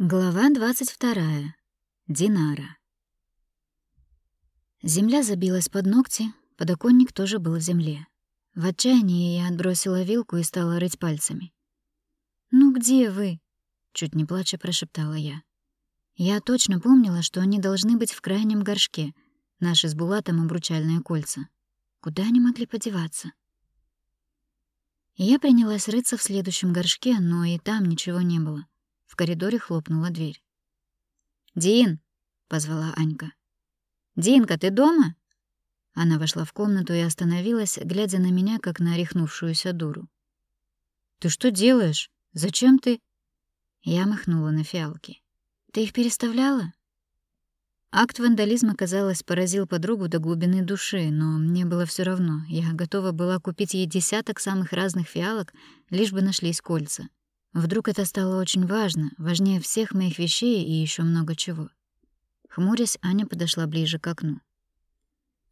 Глава 22. Динара. Земля забилась под ногти, подоконник тоже был в земле. В отчаянии я отбросила вилку и стала рыть пальцами. «Ну где вы?» — чуть не плача прошептала я. Я точно помнила, что они должны быть в крайнем горшке, наши с Булатом обручальные кольца. Куда они могли подеваться? Я принялась рыться в следующем горшке, но и там ничего не было. В коридоре хлопнула дверь. «Дин!» — позвала Анька. «Динка, ты дома?» Она вошла в комнату и остановилась, глядя на меня, как на орехнувшуюся дуру. «Ты что делаешь? Зачем ты...» Я махнула на фиалки. «Ты их переставляла?» Акт вандализма, казалось, поразил подругу до глубины души, но мне было все равно. Я готова была купить ей десяток самых разных фиалок, лишь бы нашлись кольца. Вдруг это стало очень важно, важнее всех моих вещей и еще много чего. Хмурясь, Аня подошла ближе к окну.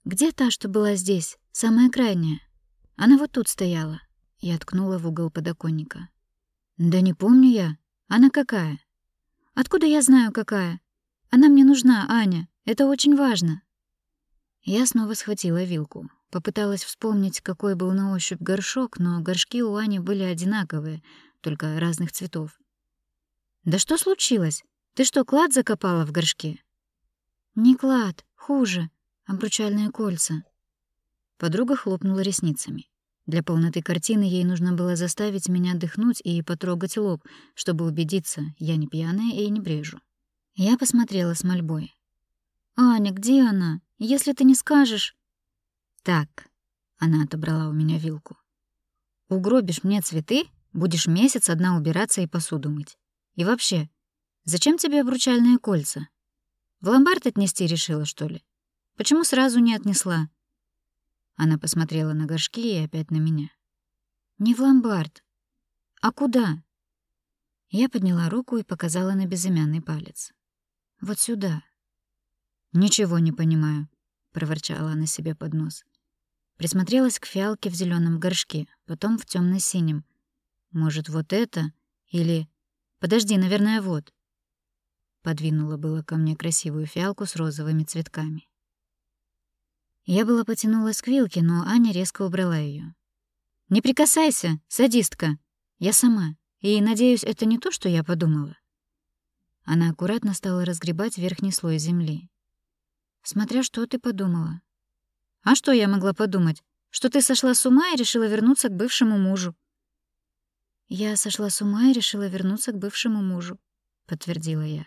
«Где та, что была здесь? Самая крайняя?» «Она вот тут стояла». Я ткнула в угол подоконника. «Да не помню я. Она какая?» «Откуда я знаю, какая? Она мне нужна, Аня. Это очень важно». Я снова схватила вилку. Попыталась вспомнить, какой был на ощупь горшок, но горшки у Ани были одинаковые — только разных цветов. «Да что случилось? Ты что, клад закопала в горшке?» «Не клад, хуже. Обручальные кольца». Подруга хлопнула ресницами. Для полноты картины ей нужно было заставить меня дыхнуть и потрогать лоб, чтобы убедиться, я не пьяная и не брежу. Я посмотрела с мольбой. «Аня, где она? Если ты не скажешь...» «Так», — она отобрала у меня вилку. «Угробишь мне цветы, Будешь месяц одна убираться и посуду мыть. И вообще, зачем тебе обручальные кольца? В ломбард отнести решила, что ли? Почему сразу не отнесла?» Она посмотрела на горшки и опять на меня. «Не в ломбард. А куда?» Я подняла руку и показала на безымянный палец. «Вот сюда». «Ничего не понимаю», — проворчала она себе под нос. Присмотрелась к фиалке в зеленом горшке, потом в темно синем может, вот это? Или... Подожди, наверное, вот. Подвинула было ко мне красивую фиалку с розовыми цветками. Я была потянулась к вилке, но Аня резко убрала ее. «Не прикасайся, садистка! Я сама. И, надеюсь, это не то, что я подумала». Она аккуратно стала разгребать верхний слой земли. «Смотря что ты подумала». «А что я могла подумать? Что ты сошла с ума и решила вернуться к бывшему мужу?» «Я сошла с ума и решила вернуться к бывшему мужу», — подтвердила я.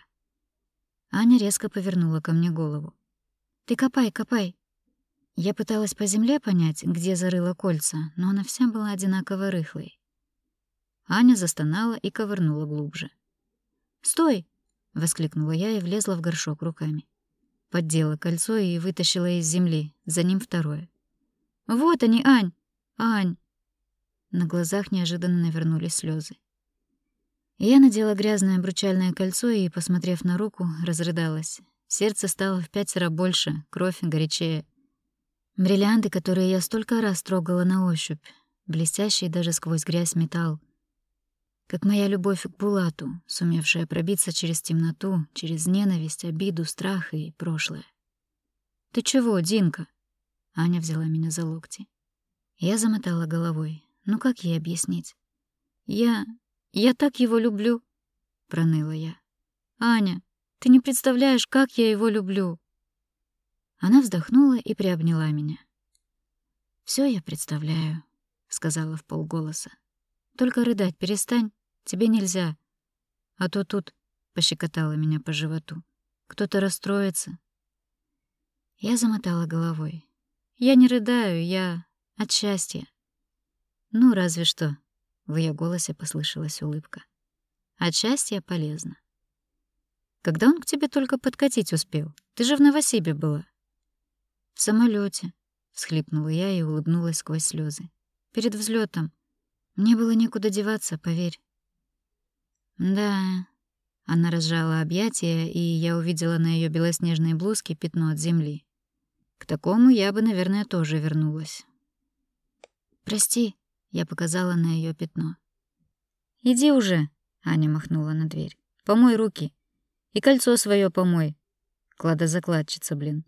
Аня резко повернула ко мне голову. «Ты копай, копай». Я пыталась по земле понять, где зарыла кольца, но она вся была одинаково рыхлой. Аня застонала и ковырнула глубже. «Стой!» — воскликнула я и влезла в горшок руками. Поддела кольцо и вытащила из земли, за ним второе. «Вот они, Ань! Ань, на глазах неожиданно навернулись слезы. Я надела грязное обручальное кольцо и, посмотрев на руку, разрыдалась. Сердце стало в пятеро больше, кровь горячее. Бриллианты, которые я столько раз трогала на ощупь, блестящий даже сквозь грязь металл. Как моя любовь к Булату, сумевшая пробиться через темноту, через ненависть, обиду, страх и прошлое. «Ты чего, Динка?» Аня взяла меня за локти. Я замотала головой. Ну как ей объяснить? Я... я так его люблю, проныла я. Аня, ты не представляешь, как я его люблю. Она вздохнула и приобняла меня. Все я представляю, сказала в полголоса. Только рыдать перестань, тебе нельзя. А то тут пощекотала меня по животу. Кто-то расстроится. Я замотала головой. Я не рыдаю, я от счастья. Ну, разве что. В ее голосе послышалась улыбка. От счастья полезно. Когда он к тебе только подкатить успел? Ты же в Новосибе была. В самолете, всхлипнула я и улыбнулась сквозь слезы. Перед взлетом. Мне было некуда деваться, поверь. Да. Она разжала объятия, и я увидела на ее белоснежной блузке пятно от земли. К такому я бы, наверное, тоже вернулась. Прости, я показала на ее пятно. «Иди уже», — Аня махнула на дверь. Помой руки. И кольцо свое помой. Кладозакладчица, блин.